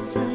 outside.